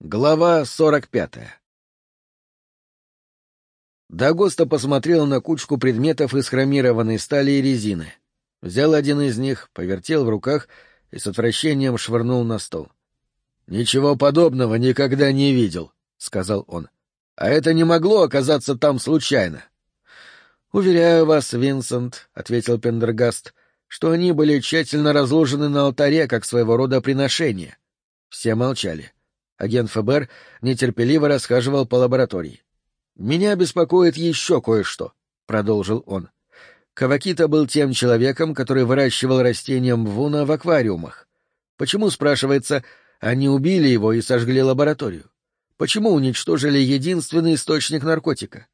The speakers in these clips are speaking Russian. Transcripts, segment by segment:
Глава сорок пятая Дагоста посмотрел на кучку предметов из хромированной стали и резины. Взял один из них, повертел в руках и с отвращением швырнул на стол. — Ничего подобного никогда не видел, — сказал он. — А это не могло оказаться там случайно. — Уверяю вас, Винсент, — ответил Пендергаст, — что они были тщательно разложены на алтаре, как своего рода приношение. Все молчали. Агент ФБР нетерпеливо расхаживал по лаборатории. «Меня беспокоит еще кое-что», — продолжил он. Кавакита был тем человеком, который выращивал растения мвуна в аквариумах. Почему, спрашивается, они убили его и сожгли лабораторию? Почему уничтожили единственный источник наркотика?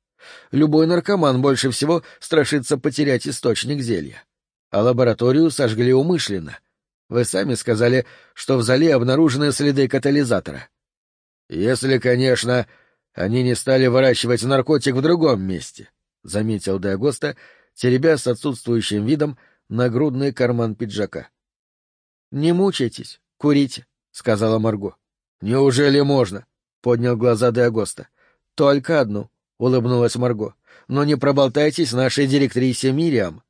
Любой наркоман больше всего страшится потерять источник зелья. А лабораторию сожгли умышленно — вы сами сказали, что в зале обнаружены следы катализатора. Если, конечно, они не стали выращивать наркотик в другом месте, — заметил Деагоста, теребя с отсутствующим видом нагрудный карман пиджака. — Не мучайтесь, курите, — сказала Марго. — Неужели можно? — поднял глаза Деагоста. — Только одну, — улыбнулась Марго. — Но не проболтайтесь нашей директрисе Мириам.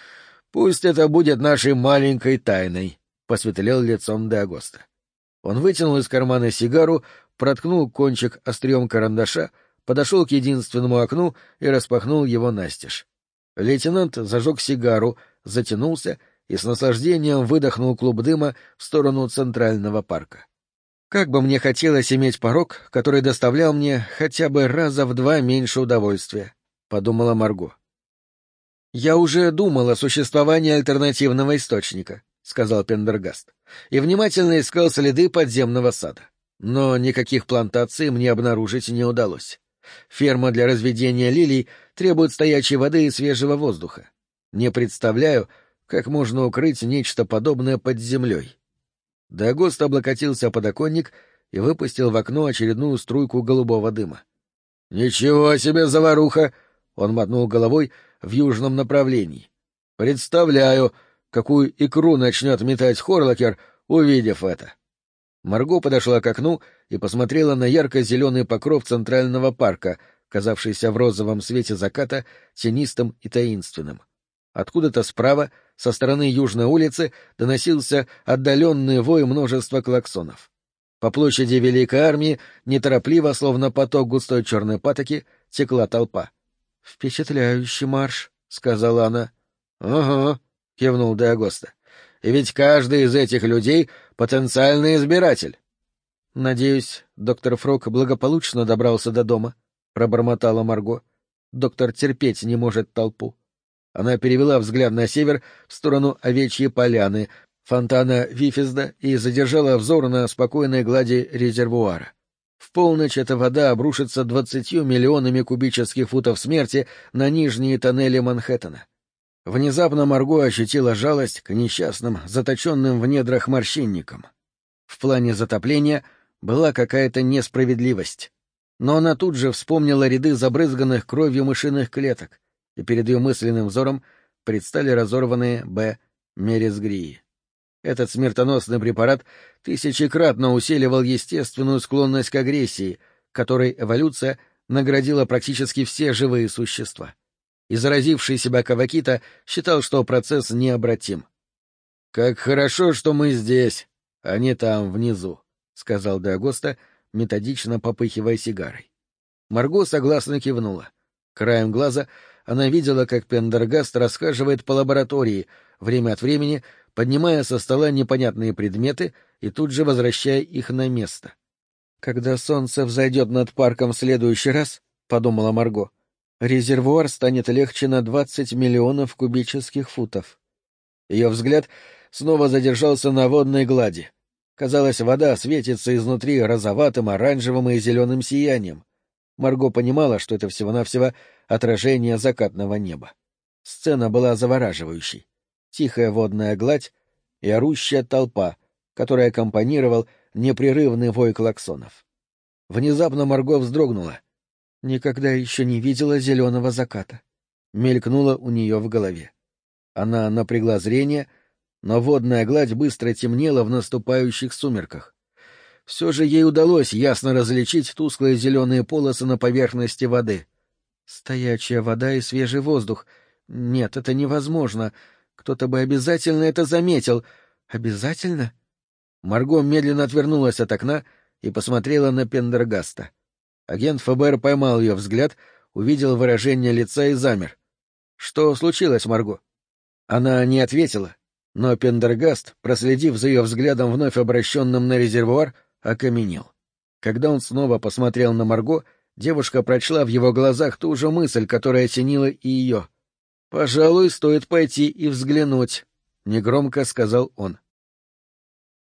— Пусть это будет нашей маленькой тайной, посветлел лицом до Агоста. Он вытянул из кармана сигару, проткнул кончик острием карандаша, подошел к единственному окну и распахнул его настежь. Лейтенант зажег сигару, затянулся и с наслаждением выдохнул клуб дыма в сторону центрального парка. Как бы мне хотелось иметь порог, который доставлял мне хотя бы раза в два меньше удовольствия, — подумала Марго. Я уже думал о существовании альтернативного источника сказал Пендергаст, и внимательно искал следы подземного сада. Но никаких плантаций мне обнаружить не удалось. Ферма для разведения лилий требует стоячей воды и свежего воздуха. Не представляю, как можно укрыть нечто подобное под землей. Дагост облокотился о подоконник и выпустил в окно очередную струйку голубого дыма. — Ничего себе заваруха! — он мотнул головой в южном направлении. — Представляю, какую икру начнет метать Хорлокер, увидев это. Марго подошла к окну и посмотрела на ярко-зеленый покров центрального парка, казавшийся в розовом свете заката тенистым и таинственным. Откуда-то справа, со стороны южной улицы, доносился отдаленный вой множества клаксонов. По площади Великой Армии, неторопливо, словно поток густой черной патоки, текла толпа. — Впечатляющий марш, — сказала она. — Ага, — кивнул Деагоста. — И ведь каждый из этих людей — потенциальный избиратель. — Надеюсь, доктор Фрок благополучно добрался до дома, — пробормотала Марго. Доктор терпеть не может толпу. Она перевела взгляд на север в сторону овечьей поляны, фонтана Вифезда и задержала взор на спокойной глади резервуара. В полночь эта вода обрушится двадцатью миллионами кубических футов смерти на нижние тоннели Манхэттена. Внезапно Марго ощутила жалость к несчастным, заточенным в недрах морщинникам. В плане затопления была какая-то несправедливость. Но она тут же вспомнила ряды забрызганных кровью мышиных клеток, и перед ее мысленным взором предстали разорванные Б. Мерезгрии. Этот смертоносный препарат тысячекратно усиливал естественную склонность к агрессии, которой эволюция наградила практически все живые существа и заразивший себя Кавакита считал, что процесс необратим. — Как хорошо, что мы здесь, а не там, внизу, — сказал Деагоста, методично попыхивая сигарой. Марго согласно кивнула. Краем глаза она видела, как Пендергаст расхаживает по лаборатории, время от времени поднимая со стола непонятные предметы и тут же возвращая их на место. «Когда солнце взойдет над парком в следующий раз», — подумала Марго, резервуар станет легче на 20 миллионов кубических футов. Ее взгляд снова задержался на водной глади. Казалось, вода светится изнутри розоватым, оранжевым и зеленым сиянием. Марго понимала, что это всего-навсего отражение закатного неба. Сцена была завораживающей. Тихая водная гладь и орущая толпа, которая аккомпанировал непрерывный вой клаксонов. Внезапно Марго вздрогнула — Никогда еще не видела зеленого заката. Мелькнуло у нее в голове. Она напрягла зрение, но водная гладь быстро темнела в наступающих сумерках. все же ей удалось ясно различить тусклые зеленые полосы на поверхности воды. Стоячая вода и свежий воздух. Нет, это невозможно. Кто-то бы обязательно это заметил. Обязательно? Марго медленно отвернулась от окна и посмотрела на Пендергаста. Агент ФБР поймал ее взгляд, увидел выражение лица и замер. Что случилось, Марго? Она не ответила, но Пендергаст, проследив за ее взглядом вновь обращенным на резервуар, окаменел. Когда он снова посмотрел на Марго, девушка прочла в его глазах ту же мысль, которая осенила и ее. «Пожалуй, стоит пойти и взглянуть», — негромко сказал он.